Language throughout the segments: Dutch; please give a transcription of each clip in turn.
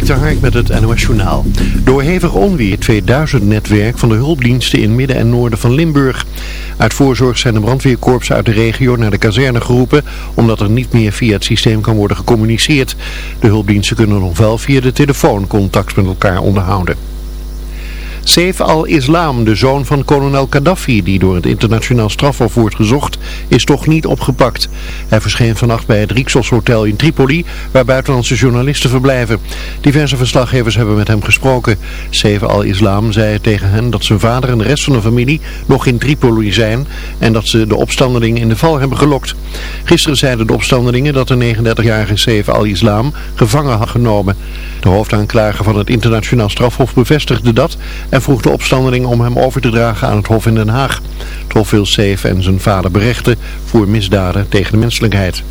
Dik de met het NOS. Door hevig onweer 2000-netwerk van de hulpdiensten in midden en noorden van Limburg. Uit voorzorg zijn de brandweerkorpsen uit de regio naar de kazerne geroepen... omdat er niet meer via het systeem kan worden gecommuniceerd. De hulpdiensten kunnen nog wel via de telefoon contact met elkaar onderhouden. Saif al-Islam, de zoon van kolonel Gaddafi, die door het internationaal strafhof wordt gezocht, is toch niet opgepakt. Hij verscheen vannacht bij het Rixos Hotel in Tripoli, waar buitenlandse journalisten verblijven. Diverse verslaggevers hebben met hem gesproken. Saif al-Islam zei tegen hen dat zijn vader en de rest van de familie nog in Tripoli zijn en dat ze de opstandelingen in de val hebben gelokt. Gisteren zeiden de opstandelingen dat de 39-jarige Saif al-Islam gevangen had genomen. De hoofdaanklager van het internationaal strafhof bevestigde dat en vroeg de opstandeling om hem over te dragen aan het Hof in Den Haag. Het Hof wil Seif en zijn vader berechten voor misdaden tegen de menselijkheid.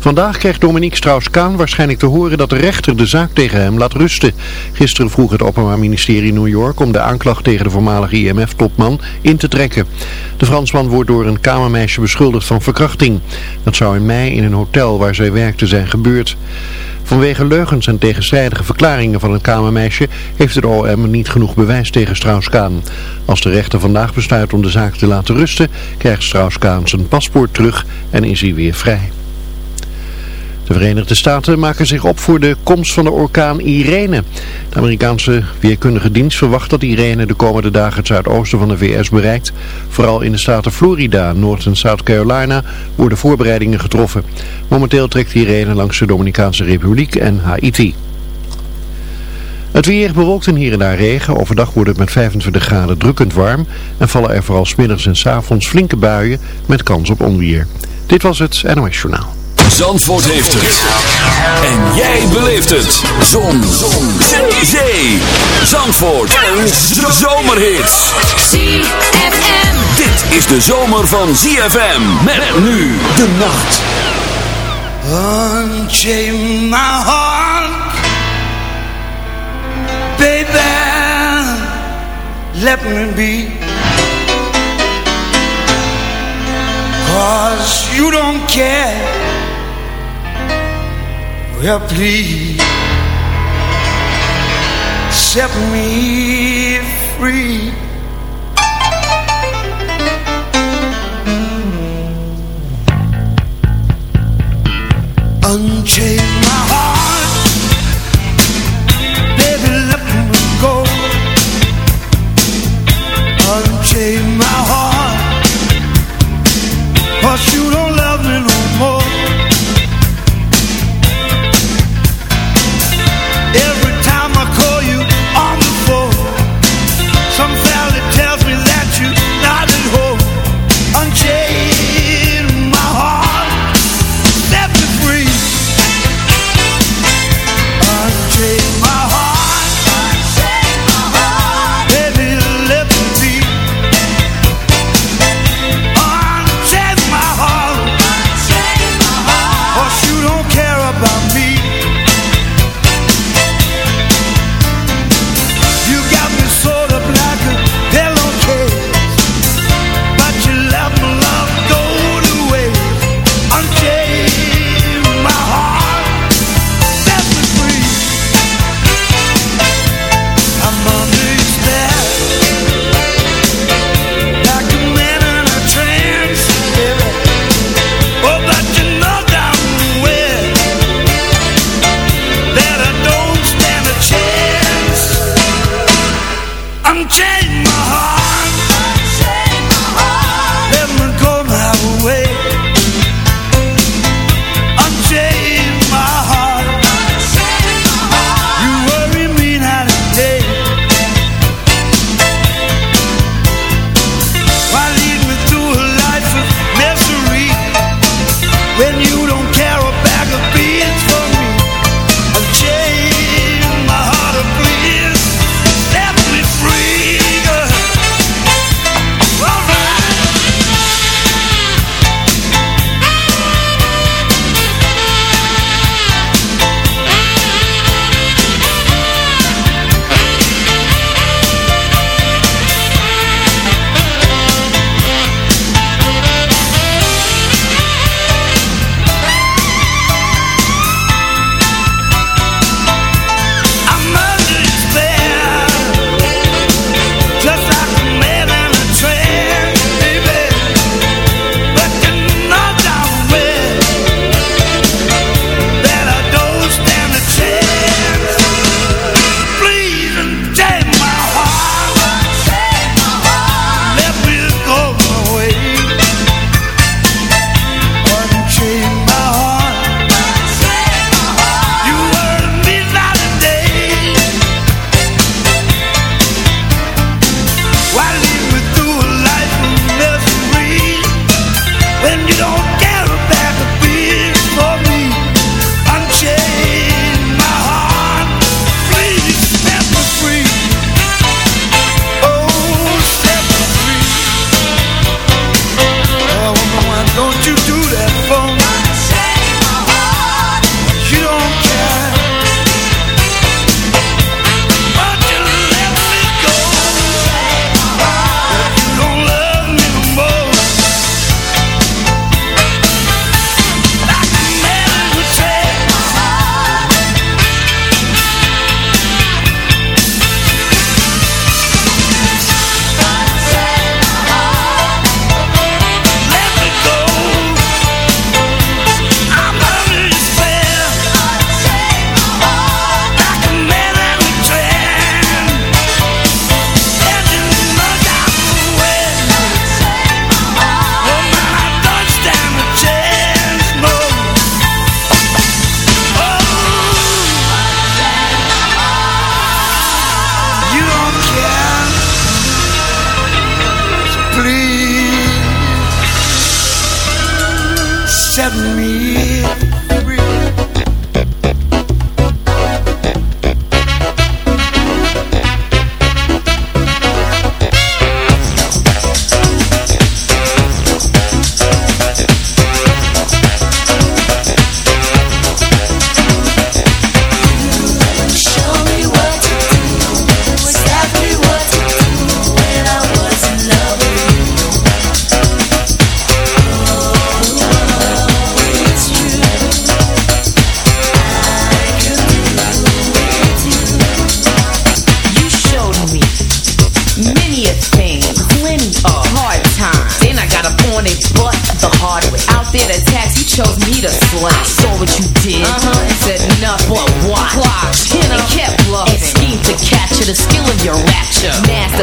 Vandaag kreeg Dominique Strauss-Kaan waarschijnlijk te horen dat de rechter de zaak tegen hem laat rusten. Gisteren vroeg het Openbaar Ministerie in New York om de aanklacht tegen de voormalige IMF-topman in te trekken. De Fransman wordt door een kamermeisje beschuldigd van verkrachting. Dat zou in mei in een hotel waar zij werkte zijn gebeurd. Vanwege leugens en tegenstrijdige verklaringen van het kamermeisje heeft het OM niet genoeg bewijs tegen Strauss-Kaan. Als de rechter vandaag besluit om de zaak te laten rusten, krijgt Strauss-Kaan zijn paspoort terug en is hij weer vrij. De Verenigde Staten maken zich op voor de komst van de orkaan Irene. De Amerikaanse weerkundige dienst verwacht dat Irene de komende dagen het zuidoosten van de VS bereikt. Vooral in de staten Florida, Noord- en South Carolina worden voorbereidingen getroffen. Momenteel trekt Irene langs de Dominicaanse Republiek en Haiti. Het weer bewolkt en hier en daar regen. Overdag wordt het met 25 graden drukkend warm. En vallen er vooral smiddags en s avonds flinke buien met kans op onweer. Dit was het NOS Journaal. Zandvoort heeft het. En jij beleeft het. Zon. Zon. Zee. Zee. Zandvoort. En zomerhits. ZFM. Dit is de zomer van ZFM. Met nu de nacht. Unchain my heart. Baby. Let me be. Cause you don't care. Well, please set me free. Unchain my heart, baby, let me go. Unchain my heart, cause you don't love me no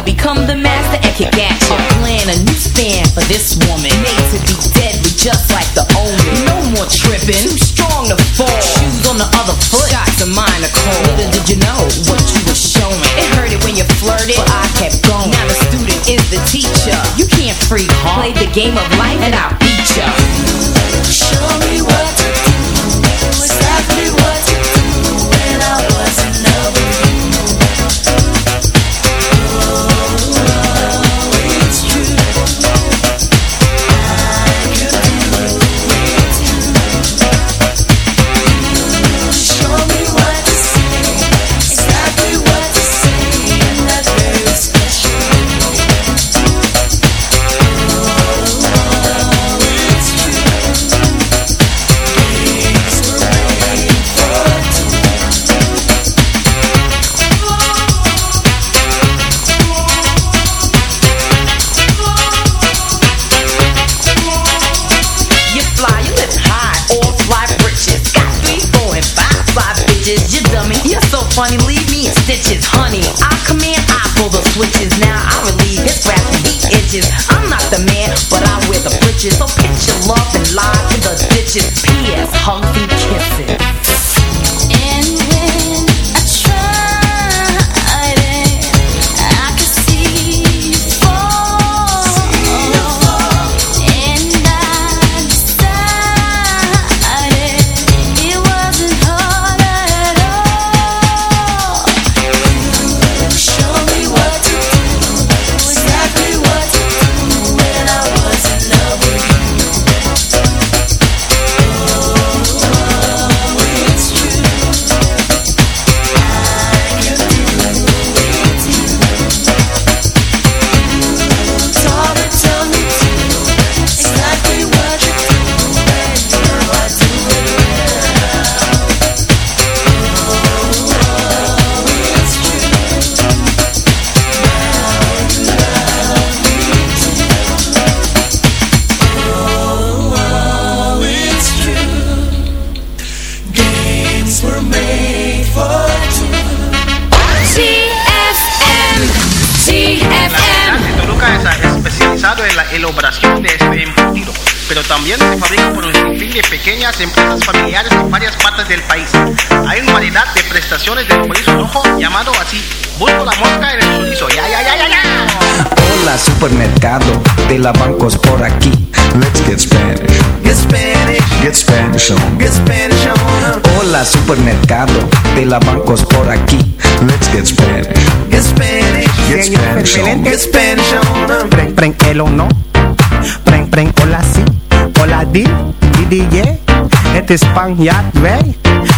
become the master and kick at you. I'll plan a new span for this woman. Made to be deadly just like the omen. No more tripping, too strong to fall. Shoes on the other foot, shots of mine are cold. Little did you know what you were showing. It hurt it when you flirted, but I kept going. Now the student is the teacher. You can't free, huh? Play the game of life and I'll beat ya. De la bancos por aquí. Let's get Spanish. Get Spanish, Get Spanish on. get Spanish on. Hola supermercado de la bancos por aquí. Let's get Spanish. Get Spanish, Get Spanish on. get Spanish on. Preng, preng, el o no. Preng, preng, hola si. Hola di, di, di, yeah. Het is Spanjaard, wij.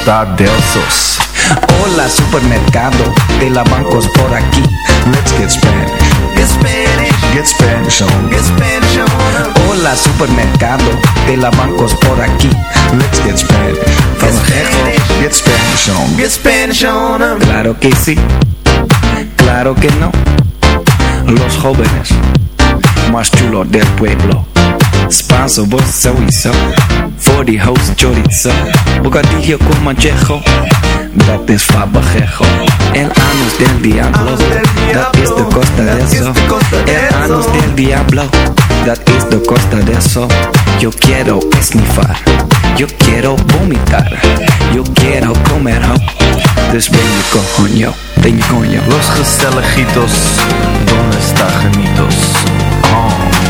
Oh. Costa del Sos. Hola supermercado de la bancos por aquí. Let's get Spanish. Get Spanish, Get Spanish on. get Spanish on. Hola supermercado de la bancos por aquí. Let's get Spanish. From Mexico, get Spanish on. Get Spanish on. Claro que sí, claro que no. Los jóvenes más chulos del pueblo. Spanso, vos sowieso. Voor die host chorizo. Bocadillo con manchejo. Dat is fabajejo. El anus del diablo. Dat is de costa de eso. El anus del diablo. Dat is de costa de eso. Yo quiero esnifar. Yo quiero vomitar. Yo quiero comer ho. Dus ben je coño, ben je coño. Los Gestelejitos, ¿dónde está Janitos? Oh.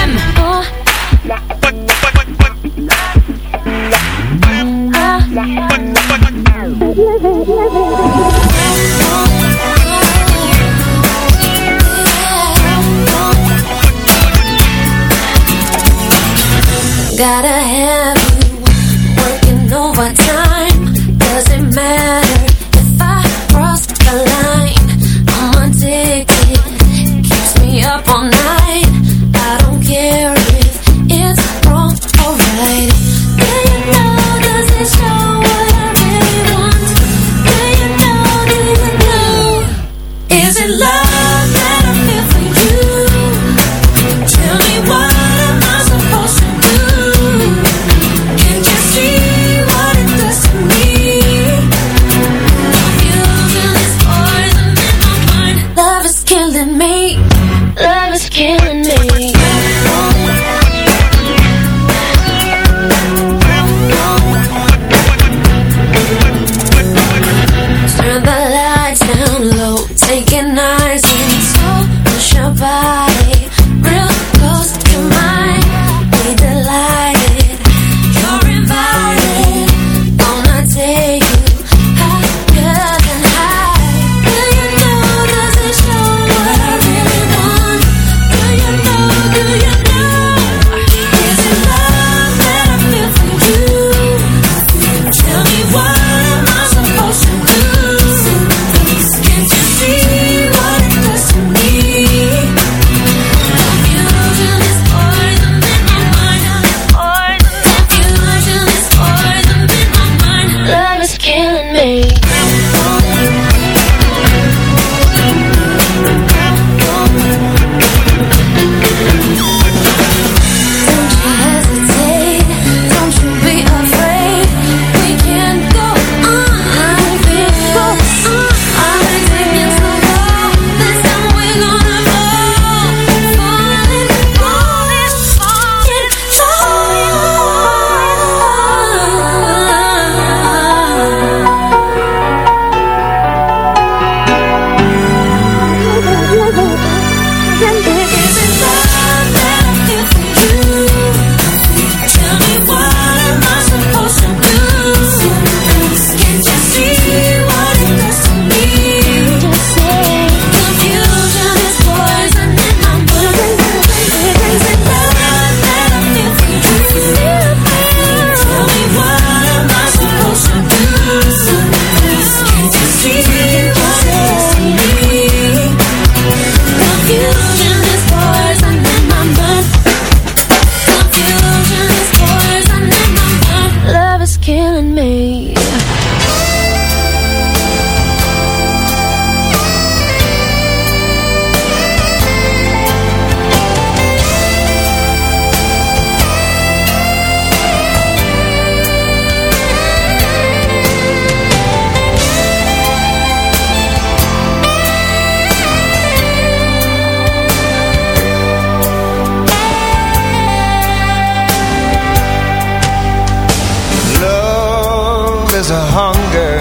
a hunger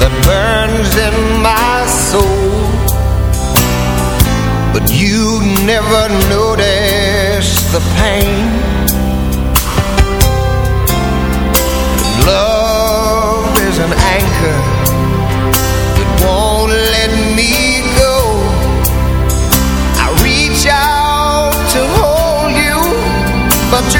that burns in my soul. But you never notice the pain. Love is an anchor that won't let me go. I reach out to hold you, but you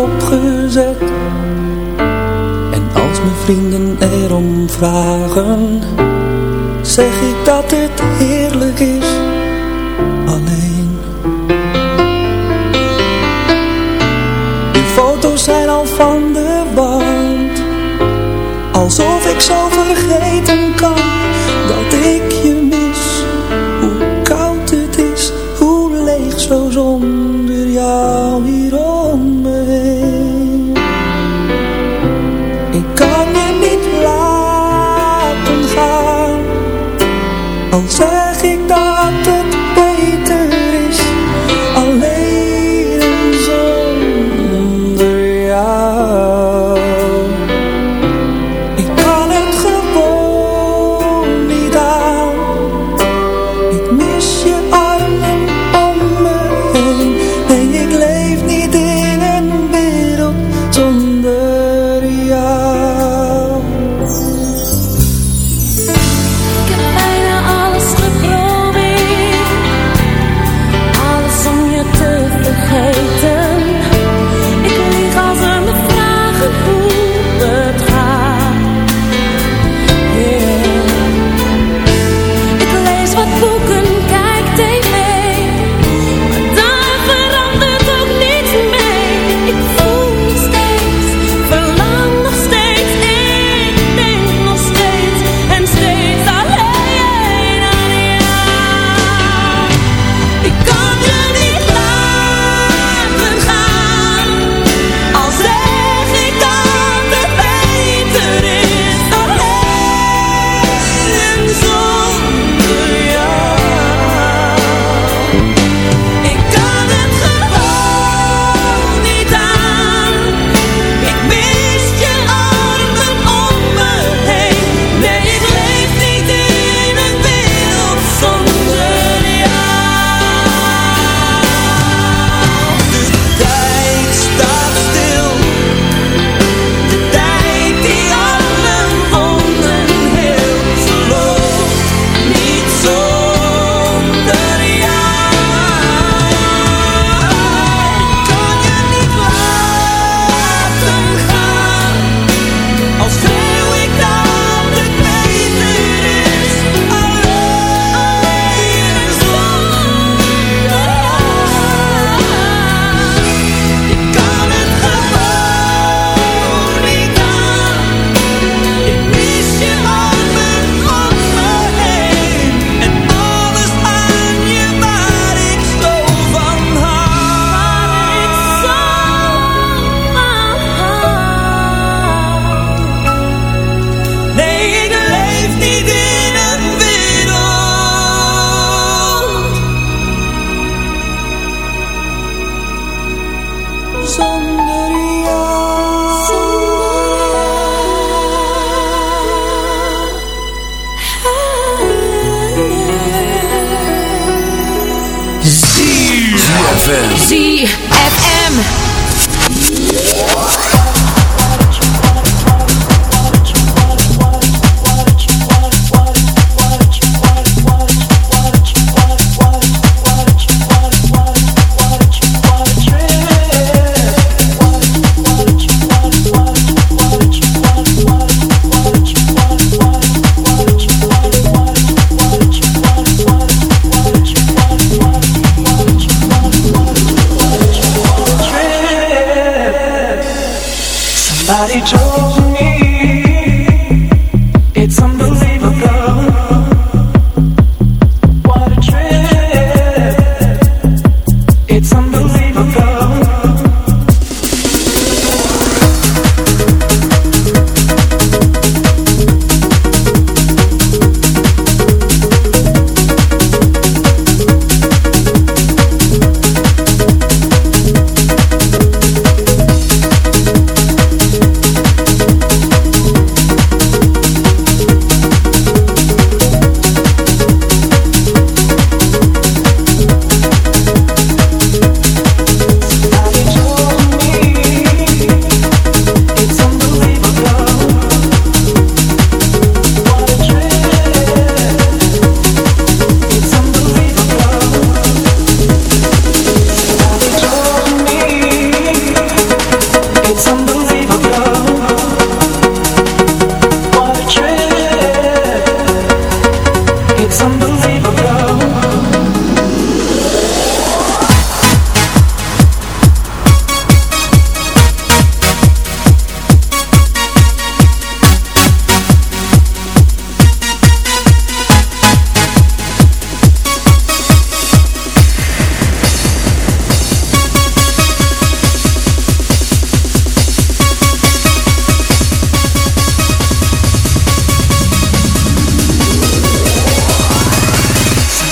opgezet. En als mijn vrienden erom vragen Zeg ik dat het heerlijk is.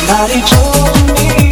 Somebody told me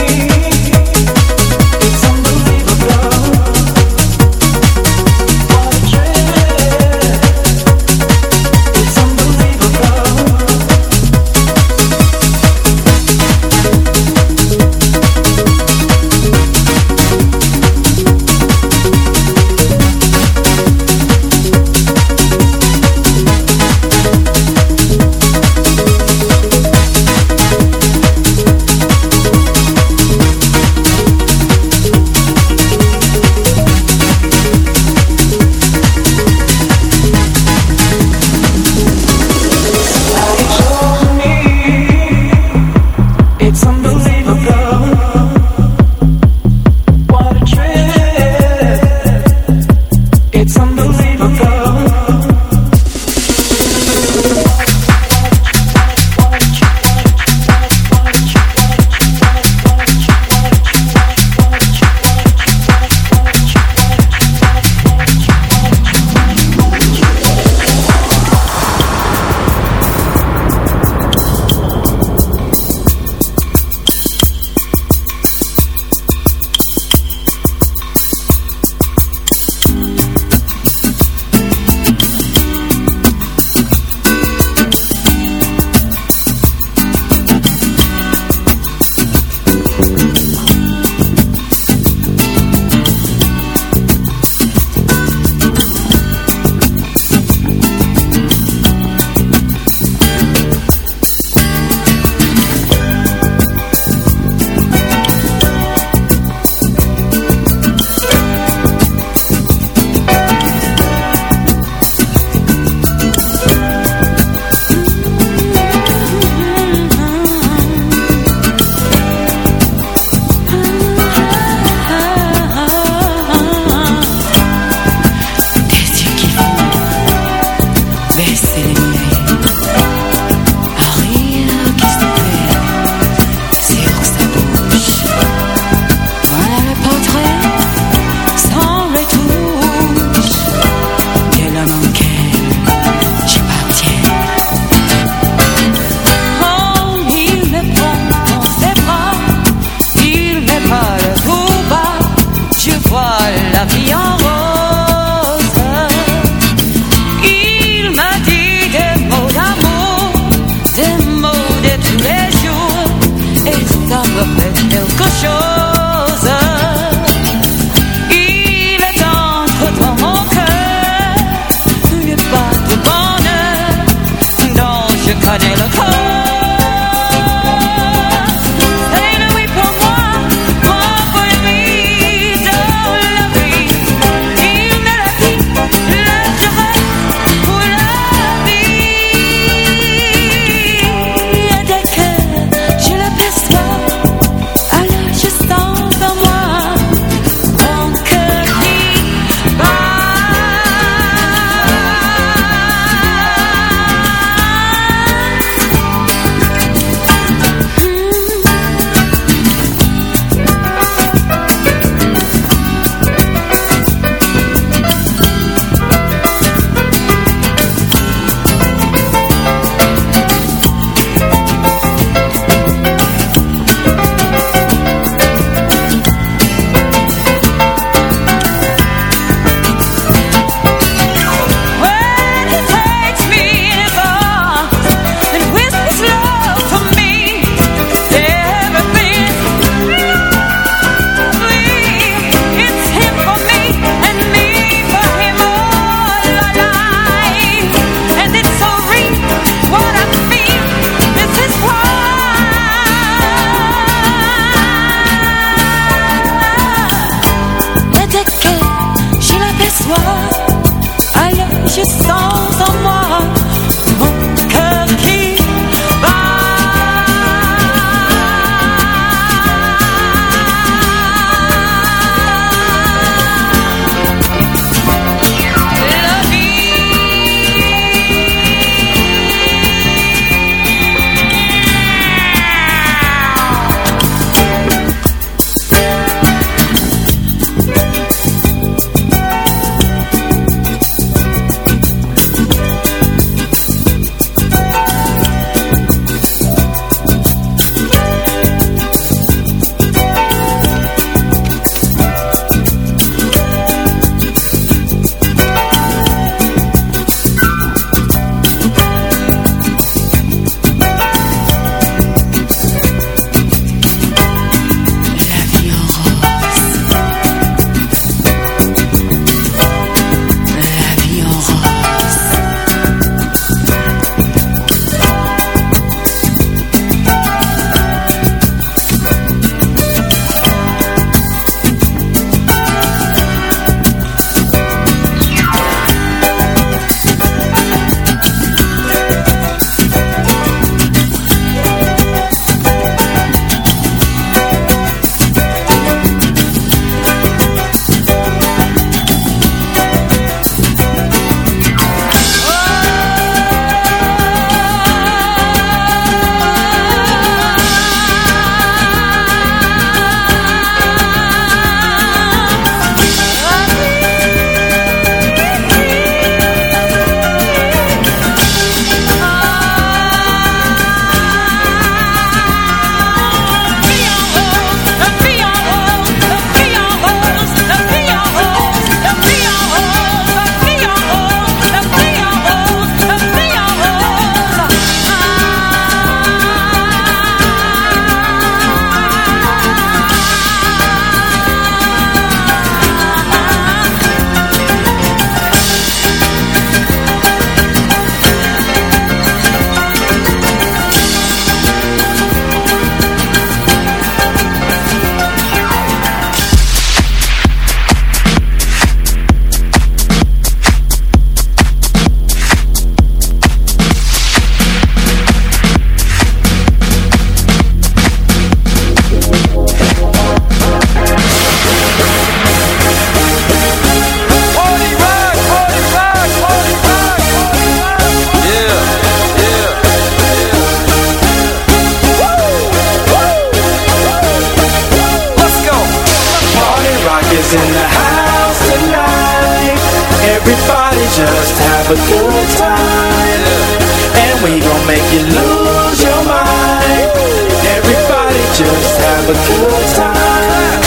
have a good time.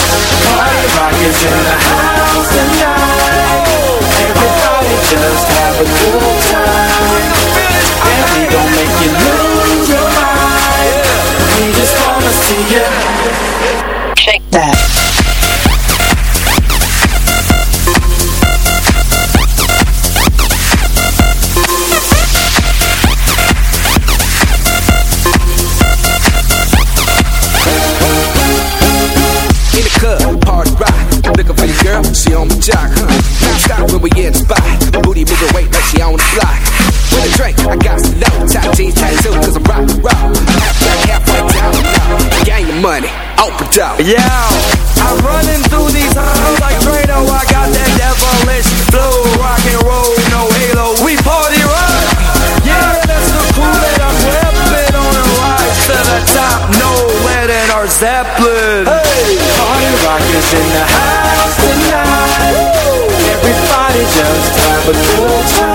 Party rock is in the house. Yeah, I'm running through these halls like Trado. I got that devilish flow, rock and roll, no halo. We party rock. Yeah, that's the cool that I'm repping on a rise to the top. No letting our Zeppelin. Hey, party rock is in the house tonight. Everybody just have a good time.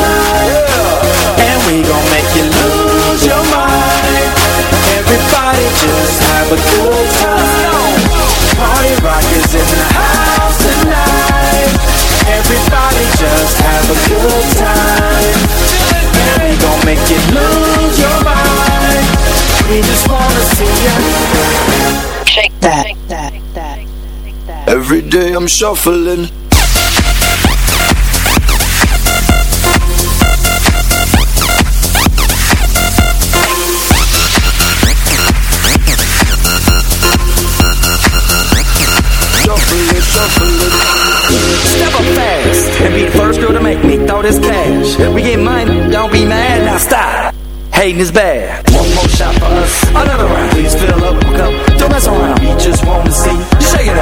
good time. And we gon' make you lose your mind. We just wanna see. Shake that. Every day I'm shuffling. Step up fast and be all this cash. We get money, don't be mad, now stop. Hating is bad. One more shot for us, another round. Please fill up my cup, don't mess around. We just wanna see shake it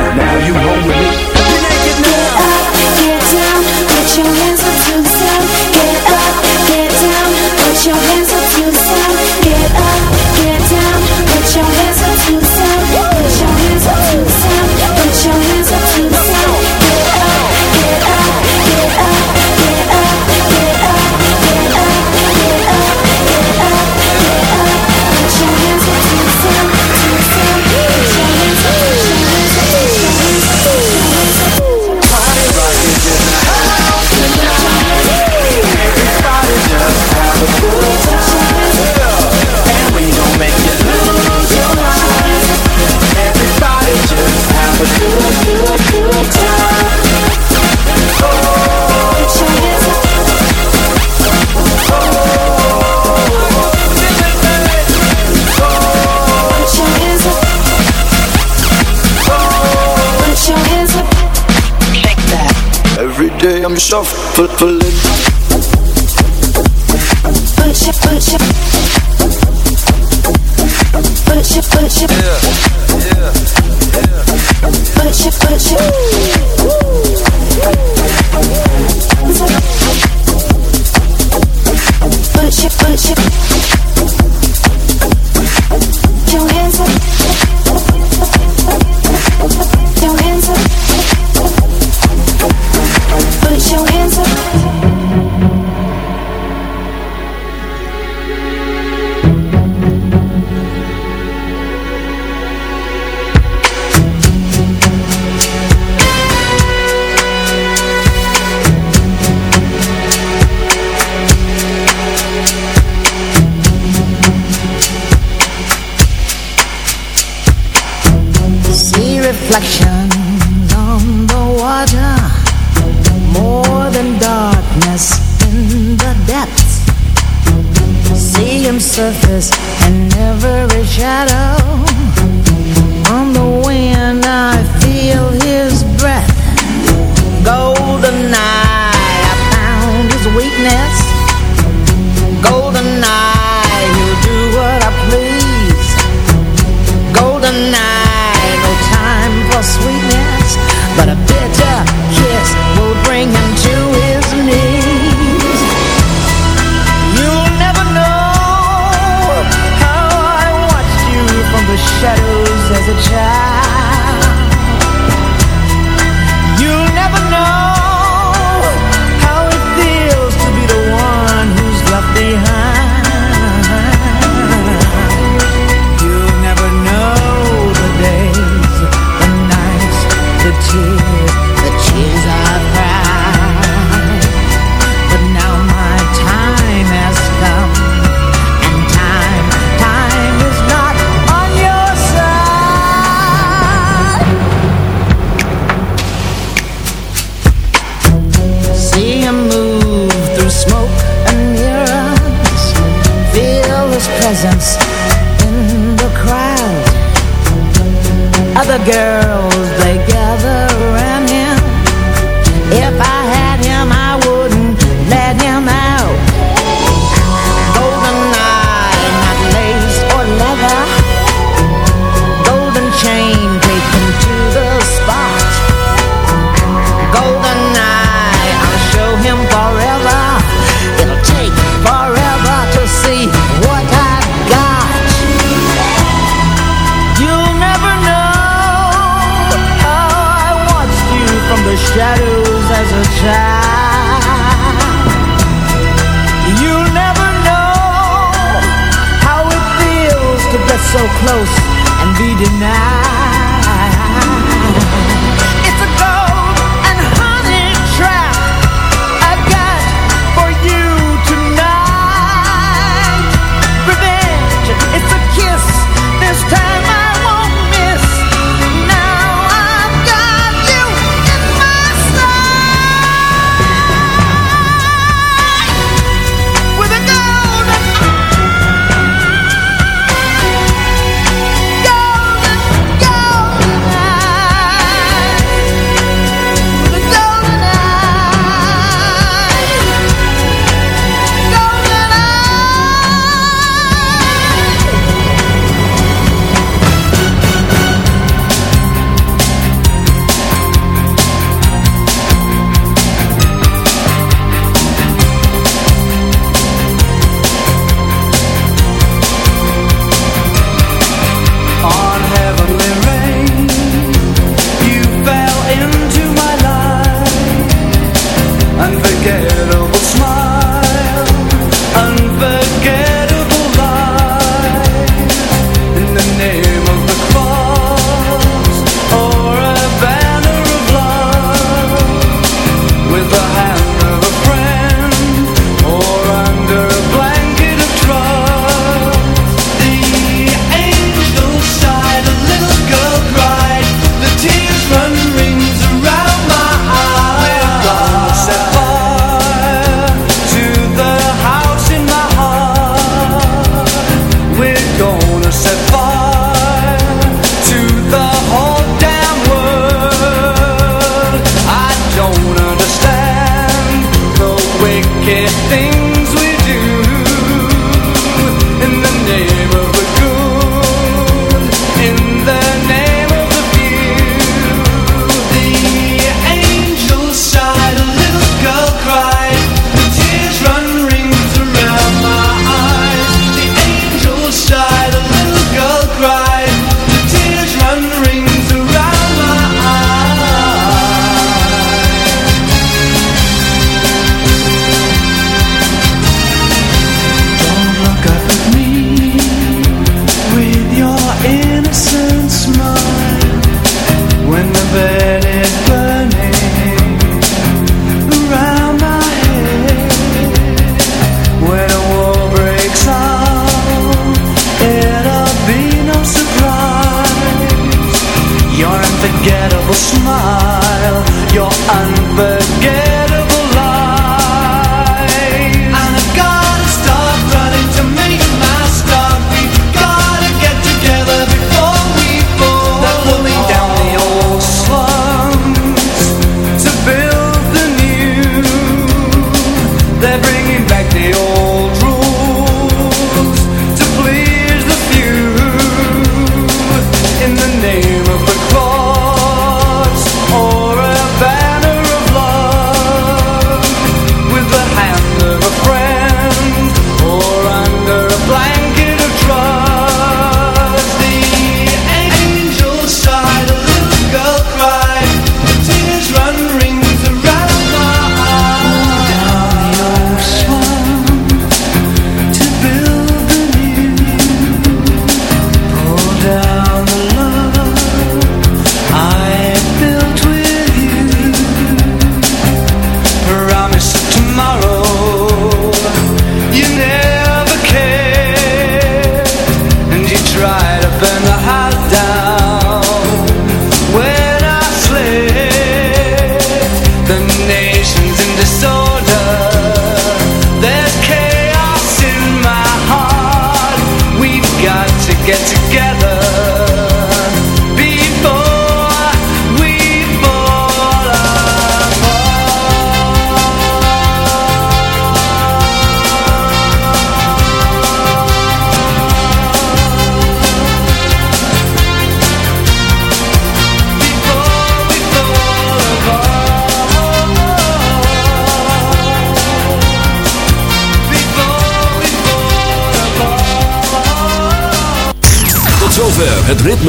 full, full of